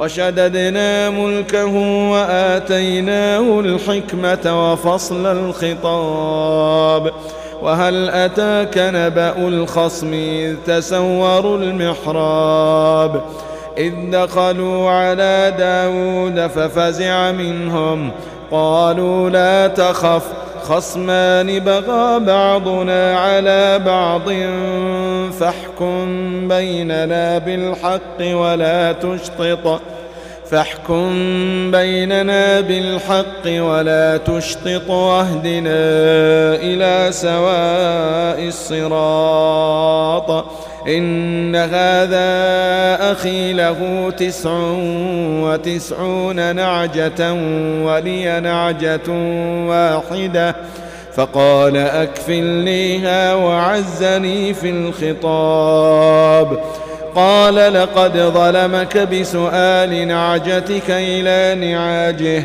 وشددنا ملكه وآتيناه الحكمة وفصل الخطاب. وهل أتاك نبأ الخصم إذ تسوروا المحراب؟ إذ دخلوا على داود ففزع منهم قالوا لا تخف خصمان بغى بعضنا على بعض فاحكم بيننا بالحق ولا تشطط. فاحكم بيننا بالحق ولا تشطط واهدنا إلى سواء الصراط. إن هذا أخي له تسع وتسعون نعجة ولي نعجة واحدة فقال اكفلنيها وعزني في الخطاب قال لقد ظلمك بسؤال نعجتك إلى نعاجه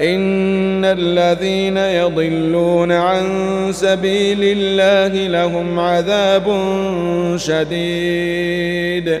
إن الذين يضلون عن سبيل الله لهم عذاب شديد.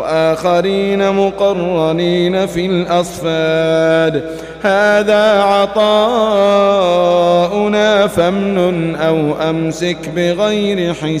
وآخرين مقرنين في الأصفاد. هذا عطاؤنا فامنن أو أمسك بغير حساب.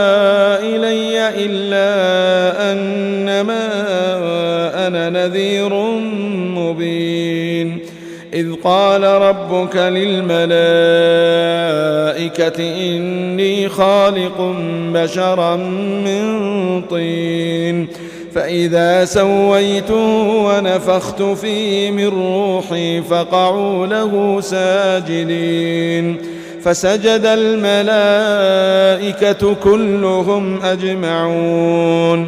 قال ربك للملائكة إني خالق بشرا من طين فإذا سويت ونفخت فيه من روحي فقعوا له ساجدين فسجد الملائكة كلهم أجمعون